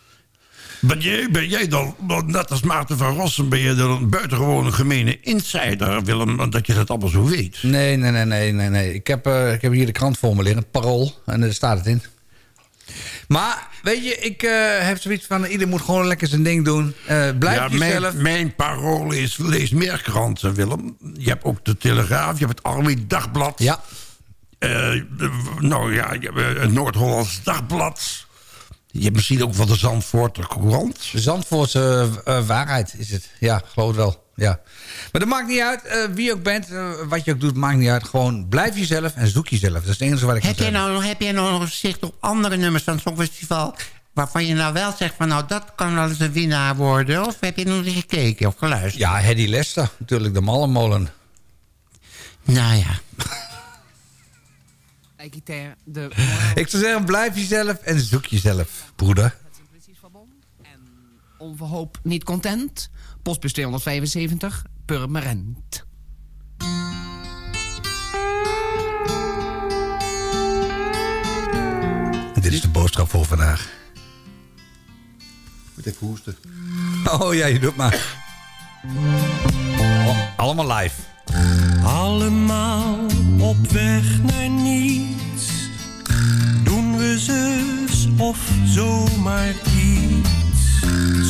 S7: Ben jij, ben jij dan, net als Maarten van Rossum... ben je dan een buitengewone gemene insider, Willem... dat je dat allemaal zo weet?
S8: Nee, nee, nee, nee, nee. nee. Ik, heb, eh, ik heb hier de krant voor me liggen, het parool. En daar staat het in. Maar, weet je, ik eh, heb zoiets van... ieder moet gewoon lekker zijn ding doen. Eh, blijf
S7: ja,
S8: jezelf.
S7: Mijn, mijn parool is lees meer kranten, Willem. Je hebt ook de Telegraaf, je hebt het Army Dagblad.
S8: Ja.
S7: Nou ja, het Noord-Hollands Dagblad. Je hebt misschien ook wel de Zandvoorter Courant.
S8: De Zandvoortse eh, waarheid is het. Ja, geloof het wel. Ja. Maar dat maakt niet uit. eh, wie je ook bent, eh, wat je ook doet, maakt niet uit. Gewoon blijf jezelf en zoek jezelf. Dat is het enige wat ik
S10: Heb
S8: kan
S10: jij,
S8: zeggen.
S10: nou, heb jij nou nog zicht op andere nummers van het Songfestival... waarvan je nou wel zegt van nou dat kan wel eens een winnaar worden? Of heb je nog niet gekeken of geluisterd?
S8: Ja, Hedy Lester. Natuurlijk, de Mallenmolen.
S10: Nou ja.
S12: De
S8: Ik zou zeggen, blijf jezelf en zoek jezelf, broeder.
S12: onverhoop niet content. Postbus 275, Purmerend.
S8: Dit is de boodschap voor vandaag.
S7: Moet even hoesten.
S8: Oh ja, je doet maar. Oh, allemaal live.
S3: Allemaal op weg naar niets. Zus of zomaar iets.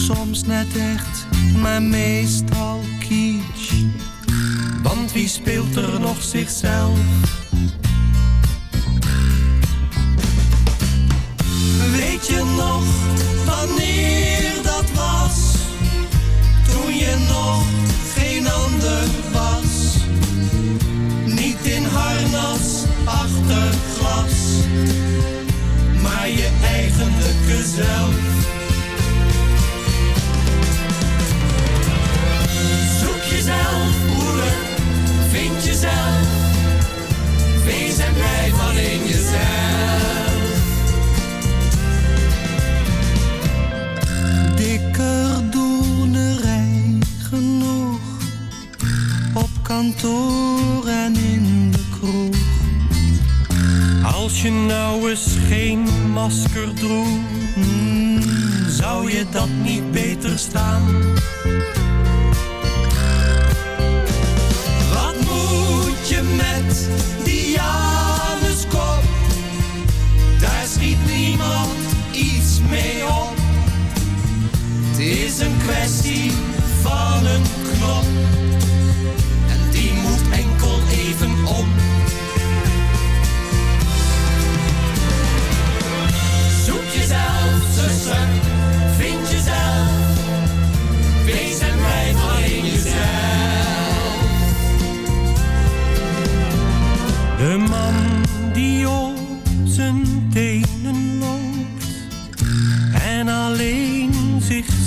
S3: Soms net echt, maar meestal kitsch. Want wie speelt er nog zichzelf? Weet je nog wanneer dat was? Toen je nog geen ander was. Niet in harnas achter glas, je eigenlijke zelf. Zoek jezelf, broeder, vind jezelf. Wees en blijf alleen jezelf. Dikker doornerij genoeg op kantoor en in de kroeg. Als je nou eens geen masker droeg, hmm, zou je dat niet beter staan? Wat moet je met die Januskop? Daar schiet niemand iets mee op. Het is een kwestie van een knop.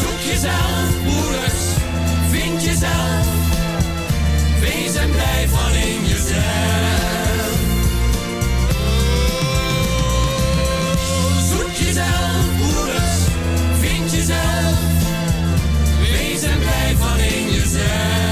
S3: Zoek jezelf, broeders, vind jezelf. Wees en blijf alleen jezelf. Zoek jezelf, broeders, vind jezelf. Wees en blijf alleen jezelf.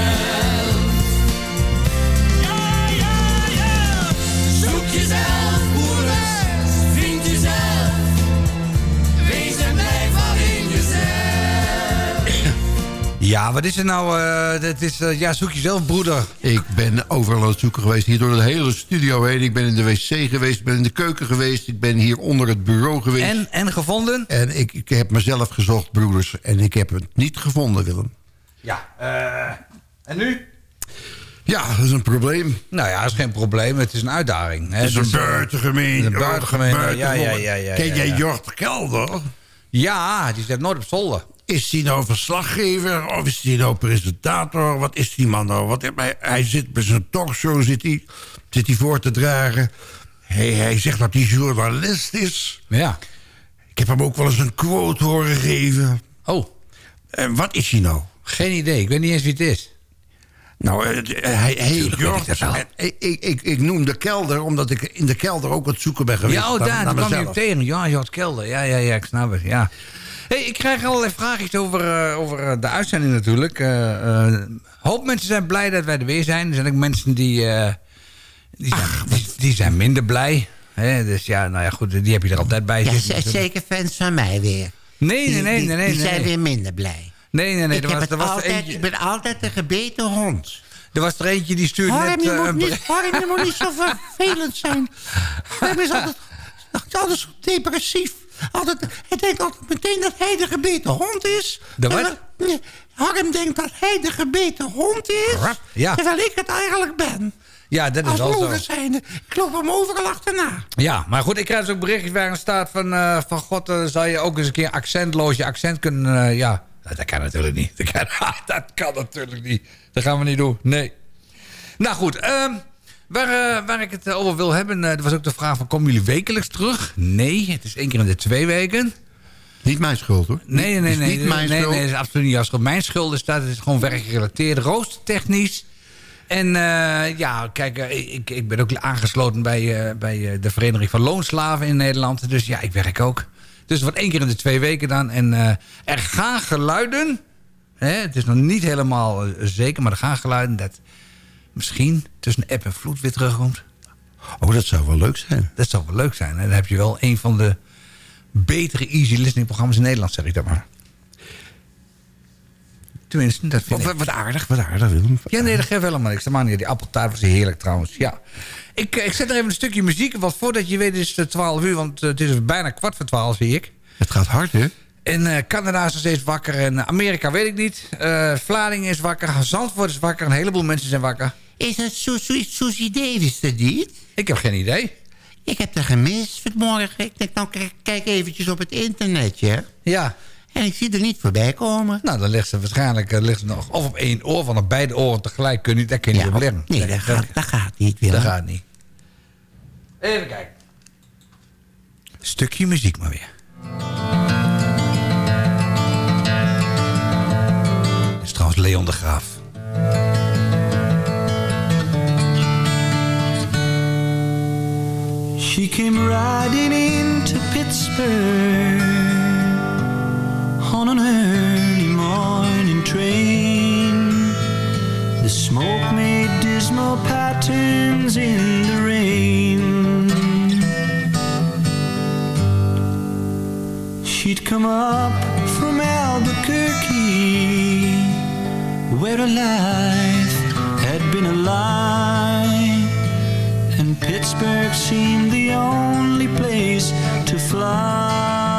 S3: Ja,
S8: wat is er nou? eh dat is, eh, ja, zoek jezelf, broeder.
S7: Ik ben overal aan het zoeken geweest. Hier door de hele studio heen. Ik ben in de wc geweest. Ik ben in de keuken geweest. Ik ben hier onder het bureau geweest.
S8: En, en gevonden?
S7: En ik, ik heb mezelf gezocht, broeders. En ik heb het niet gevonden, Willem.
S8: Ja. eh, en nu?
S7: Ja, dat is een probleem.
S8: Nou ja, dat is geen probleem. Het is een uitdaging. Hè?
S7: Het is een
S8: Dus, eh,
S7: buitengemeen.
S8: Een buitengemeen. Ja, ja, ja, ja,
S7: Ken jij. Jort Kelder?
S8: Ja, die zit nooit op zolder.
S7: Is hij nou verslaggever of is hij nou presentator? Wat is die man nou? Wat, hij, hij zit bij zijn talkshow zit hij, zit hij voor te dragen. Hij, hij zegt dat hij journalist is.
S8: Ja.
S7: Ik heb hem ook wel eens een quote horen geven.
S8: Oh.
S7: En wat is hij nou?
S8: Geen idee. Ik weet niet eens wie het is.
S7: Nou, eh, eh, hij heet
S8: weet ik
S7: George. Ik, ik, ik, ik noem de kelder, omdat ik in de kelder ook wat zoeken ben geweest.
S8: Ja, oh, daar, kwam je tegen. Ja, Jort Kelder. Ja, ja, ja, ik snap het. Ja. Hey, ik krijg allerlei vraagjes over, eh, over eh, de uitzending natuurlijk. Eh, eh, een hoop mensen zijn blij dat wij er weer zijn. Er zijn ook mensen die, die, zijn, die, die zijn minder blij. Hè, dus ja, nou ja, goed, die heb je er altijd bij
S10: Ja, zeker fans van mij weer.
S8: Nee, nee, nee,
S10: die-
S8: nee, nee.
S10: Die zijn
S8: nee.
S10: weer minder blij.
S8: Nee, nee, nee.
S10: ik,
S8: Er was, er, was er, eentje,
S10: ik ben altijd een gebeten hond.
S8: er was er eentje die stuurde
S10: Harm,
S8: net...
S10: je moet
S8: een
S10: niet, Harm, je moet niet zo vervelend zijn. Harm is altijd, altijd zo depressief. Altijd, hij denkt altijd meteen dat hij de gebeten hond is.
S8: De wat?
S10: Harm denkt dat hij de gebeten hond is.
S8: Ja.
S10: Terwijl ik het eigenlijk ben.
S8: Ja, dat is
S10: Als
S8: zo.
S10: Ik loop hem overal achterna.
S8: Ja, maar goed, ik krijg dus ook berichtjes waarin staat van... eh, van God, eh, zou je ook eens een keer accentloos je accent kunnen... eh, ja, Nou, dat kan natuurlijk niet. Dat kan, dat kan natuurlijk niet. Dat gaan we niet doen, nee. Nou goed, ehm, waar, eh, waar ik het over wil hebben... eh, er was ook de vraag van, komen jullie wekelijks terug? Nee, het is één keer in de twee weken.
S7: Niet mijn schuld, hoor.
S8: Nee, nee,
S7: Is
S8: nee.
S7: niet mijn
S8: nee,
S7: schuld.
S8: nee, dat is absoluut niet jouw schuld. Mijn schuld is dat het is gewoon werkgerelateerd, roostertechnisch. En eh, ja, kijk, eh, ik, ik ben ook aangesloten bij, eh, bij eh, de Vereniging van Loonslaven in Nederland. Dus ja, ik werk ook. Dus wordt één keer in de twee weken dan. En eh, er gaan geluiden. Hè, het is nog niet helemaal eh, zeker, maar er gaan geluiden dat misschien tussen app en vloed weer terugkomt.
S7: Oh, dat zou wel leuk zijn.
S8: Dat zou wel leuk zijn. En dan heb je wel een van de betere easy listening programma's in Nederland, zeg ik dat maar. Tenminste, dat vind ik.
S7: Wat, wat aardig, wat aardig, Willem.
S8: Ja, nee, dat geeft helemaal niks. Man, die appeltaart was heerlijk trouwens. Ja. Ik, eh, ik zet er even een stukje muziek. Want voordat je weet is het 12 uur. Want eh, het is bijna kwart voor 12, zie ik.
S7: Het gaat hard, hè?
S8: En eh, Canada is nog steeds wakker. En Amerika weet ik niet. Vlaardingen is wakker. Zandvoort is wakker. Een heleboel mensen zijn wakker.
S10: Is het Su- Su- Susie Davis er niet?
S8: Ik heb geen idee.
S10: Ik heb haar gemist vanmorgen. Ik denk, nou, kijk, eventjes op het internetje.
S8: Ja.
S10: En ik zie er niet voorbij komen.
S8: Nou, dan ligt ze waarschijnlijk eh, ligt ze nog of op één oor. Van op beide oren tegelijk kun je. Daar kun je
S10: Ja,
S8: niet op liggen.
S10: nee, dat gaat, dat gaat niet, Willem.
S8: Dat gaat niet. Even kijken. Stukje muziek maar weer. Dit is trouwens Leon de Graaf.
S3: She came riding into Pittsburgh on an early morning train. The smoke made dismal patterns in the rain. She'd come up from Albuquerque, where her life had been a lie. And Pittsburgh seemed the only place to fly.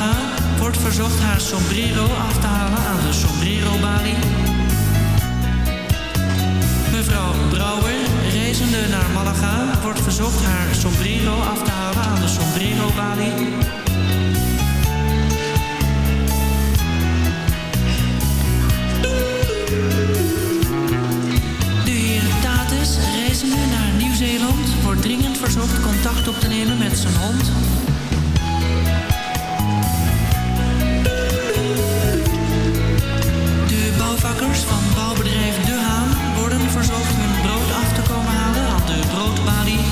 S13: Malaga, wordt verzocht haar sombrero af te halen aan de sombrero-balie. Mevrouw Brouwer, reizende naar Malaga, wordt verzocht haar sombrero af te halen aan de sombrero-balie. De heer Tatus, reizende naar Nieuw-Zeeland, wordt dringend verzocht contact op te nemen met zijn hond. Bouwvakkers van bouwbedrijf De Haan worden verzocht hun brood af te komen halen aan de broodbalie.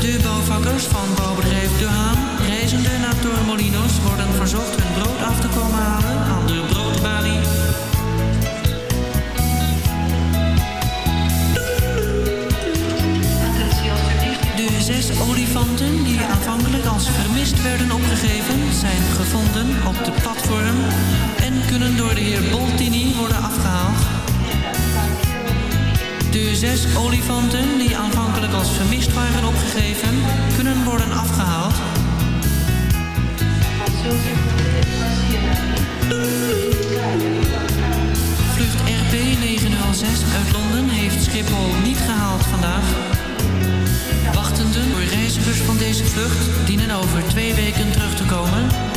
S13: De bouwvakkers van bouwbedrijf De Haan, reizende naar Torremolinos, worden verzocht hun brood af te komen halen aan de broodbalie. De zes olifanten die aanvankelijk als vermist werden opgegeven, zijn gevonden op de platform en kunnen door de heer Boltini worden afgehaald. De zes olifanten die aanvankelijk als vermist waren opgegeven, kunnen worden afgehaald. Vlucht RP 906 uit Londen heeft Schiphol niet gehaald vandaag. Wachtenden voor reizigers van deze vlucht dienen over twee weken terug te komen.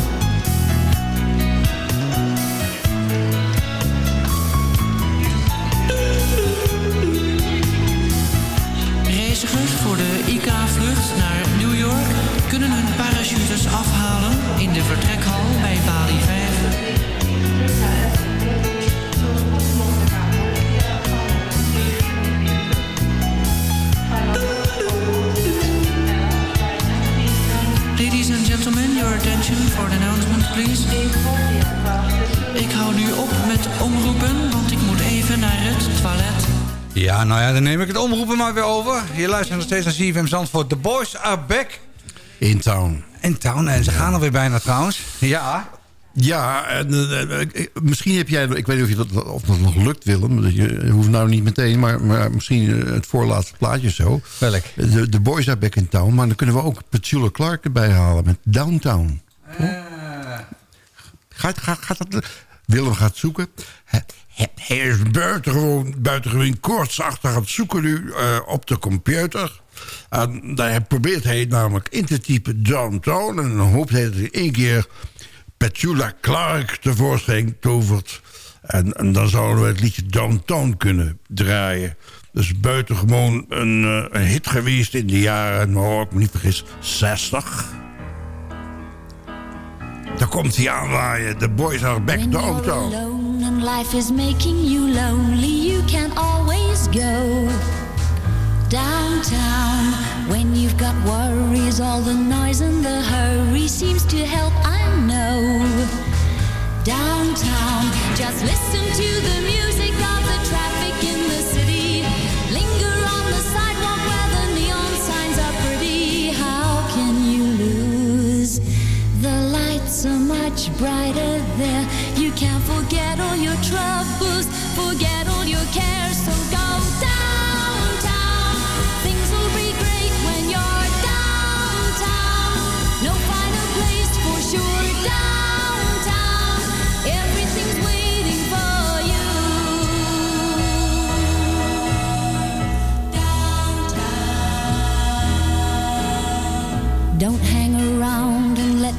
S8: Ja, nou ja, dan neem ik het omroepen maar weer over. Je luistert nog steeds naar CFM Zandvoort. The boys are back.
S7: In town.
S8: In town, en ze gaan alweer bijna trouwens. Ja.
S7: Ja, en, eh, eh, misschien heb jij... Ik weet niet of, je dat, of dat nog lukt, Willem. Dat Je hoeft nou niet meteen, maar, maar misschien eh, het voorlaatste plaatje zo.
S8: Welk?
S7: De, de Boys are back in town. Maar dan kunnen we ook Petula Clark erbij halen met Downtown. Gaat, gaat, gaat dat... Willem gaat zoeken. Hij, is buitengewoon, buitengewoon koortsachtig aan het zoeken nu eh, op de computer. En daar probeert hij namelijk in te typen Downtown. En dan hoopt hij dat hij één keer Petula Clark tevoorschijn tovert. En, dan zouden we het liedje Downtown kunnen draaien. Dus buitengewoon een, eh, een hit geweest in de jaren, nou, ik me niet vergis, 60. Daar komt hij aanwaaien. The boys are back downtown.
S14: alone and life is making you lonely, you can always go downtown. When you've got worries, all the noise and the hurry seems to help, I know. Downtown, just listen to the music are much brighter there. You can't forget all your troubles, forget all your cares.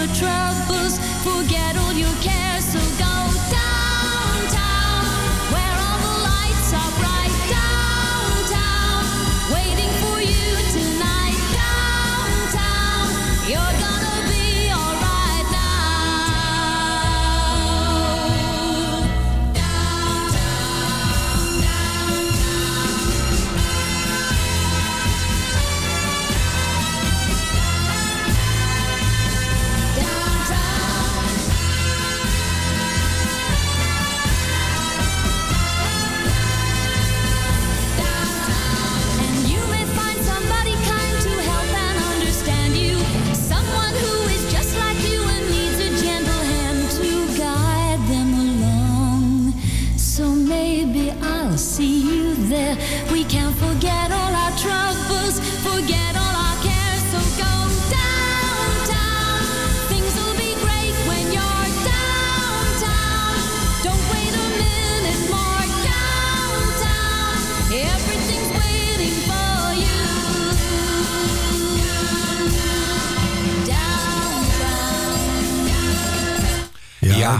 S14: your troubles, forget all your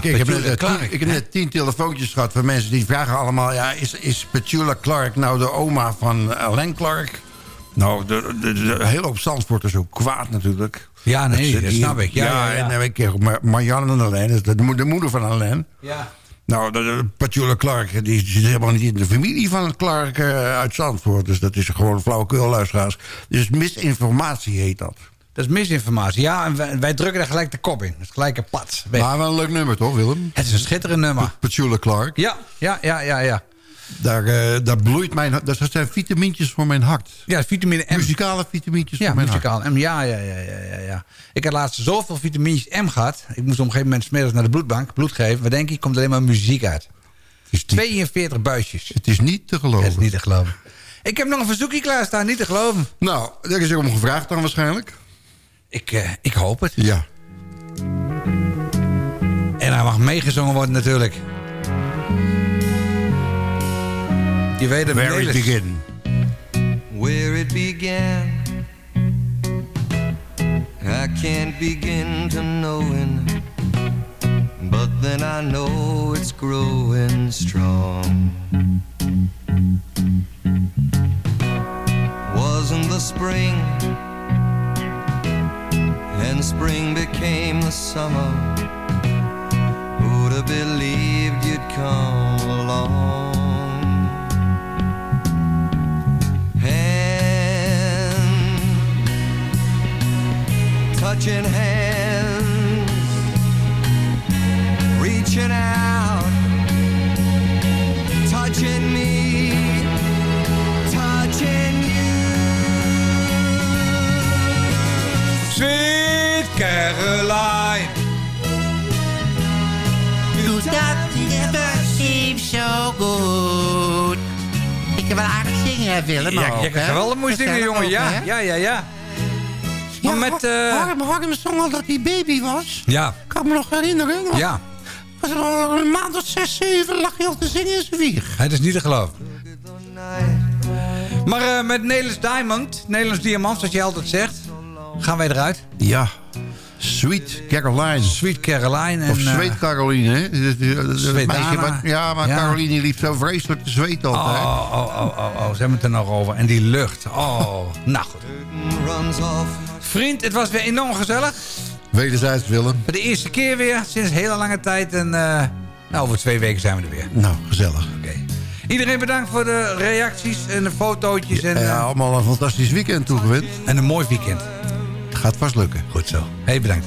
S7: ik, heb net, eh,
S8: Clark,
S7: tien, ik heb net tien telefoontjes gehad van mensen die vragen allemaal... Ja, is, is Petula Clark nou de oma van Alain Clark? Nou, de, de, de, hele hoop Zandvoort is ook kwaad natuurlijk.
S8: Ja, nee, dat snap ik. Ja, ja, ja.
S7: en dan weet ik, maar Marianne en Alain, de, mo- de moeder van Alain.
S8: Ja.
S7: Nou, de, de Petula Clark, die zit helemaal niet in de familie van Clark eh, uit Zandvoort. Dus dat is gewoon flauwekul, luisteraars. Dus misinformatie heet dat.
S8: Dat is misinformatie. Ja, en wij, wij drukken er gelijk de kop in. Dat is gelijk een pad. Weg.
S7: Maar wel een leuk nummer, toch, Willem?
S8: Het is een schitterend nummer.
S7: Petula Clark.
S8: Ja, ja, ja, ja, ja.
S7: Daar, eh, daar bloeit mijn... Dat zijn vitamintjes voor mijn hart.
S8: Ja, vitamine M.
S7: Muzikale vitamintjes
S8: Ja,
S7: voor mijn
S8: muzikaal M. Ja, ja, ja, ja, ja, ja. Ik heb laatst zoveel vitamines M gehad. Ik moest op een gegeven moment 's middags naar de bloedbank bloed geven. Wat denk je? Komt alleen maar muziek uit. 42 buisjes.
S7: Het is niet te geloven.
S8: Het is niet te geloven. Ik heb nog een verzoekje klaarstaan, niet te geloven.
S7: Nou, daar is er om gevraagd dan waarschijnlijk.
S8: Ik, eh, ik hoop het.
S7: Ja.
S8: En hij mag meegezongen worden natuurlijk. Je weet het,
S7: Where it begin.
S3: where it began. I can't begin to knowing, but then I know it's growing strong. Wasn't the spring, and spring became the summer. Who'd have believed you'd come along? hand, touching hands, reaching out, touching me,
S8: Caroline.
S10: You that never seems so good. Ik heb wel aardig zingen, hè, Willem.
S8: Ja,
S10: ook,
S8: je kan
S10: hè?
S8: geweldig mooi zingen, jongen.
S10: ook,
S8: Ja, ja, ja, ja.
S10: Ja,
S8: Maar met... eh,
S10: Harm, Harm zong al dat hij baby was.
S8: Ja,
S10: Ik kan me nog herinneren.
S8: ja.
S10: Was er al een maand of zes, zeven lag hij al te zingen in zijn wieg.
S8: Het is niet te geloven. Maar eh, met Nederlands Diamond, Nederlands Diamant, zoals je altijd zegt, gaan wij eruit.
S7: Ja. Sweet Caroline.
S8: Sweet Caroline. En,
S7: Of
S8: eh,
S7: Zweet Caroline, hè? Ja, maar
S8: Ja.
S7: Caroline liep zo vreselijk te zweten altijd.
S8: Oh, oh, oh, oh, oh, ze hebben het er nog over. En die lucht. Oh, nou goed. Vriend, het was weer enorm gezellig.
S7: Wederzijds, Willem.
S8: Voor de eerste keer weer, sinds hele lange tijd. En eh, nou, over twee weken zijn we er weer.
S7: Nou, gezellig.
S8: Oké. Iedereen bedankt voor de reacties en de fotootjes. En,
S7: Ja,
S8: eh,
S7: allemaal een fantastisch weekend toegewend.
S8: en een mooi weekend.
S7: Gaat vast lukken.
S8: Goed zo. Hey, bedankt.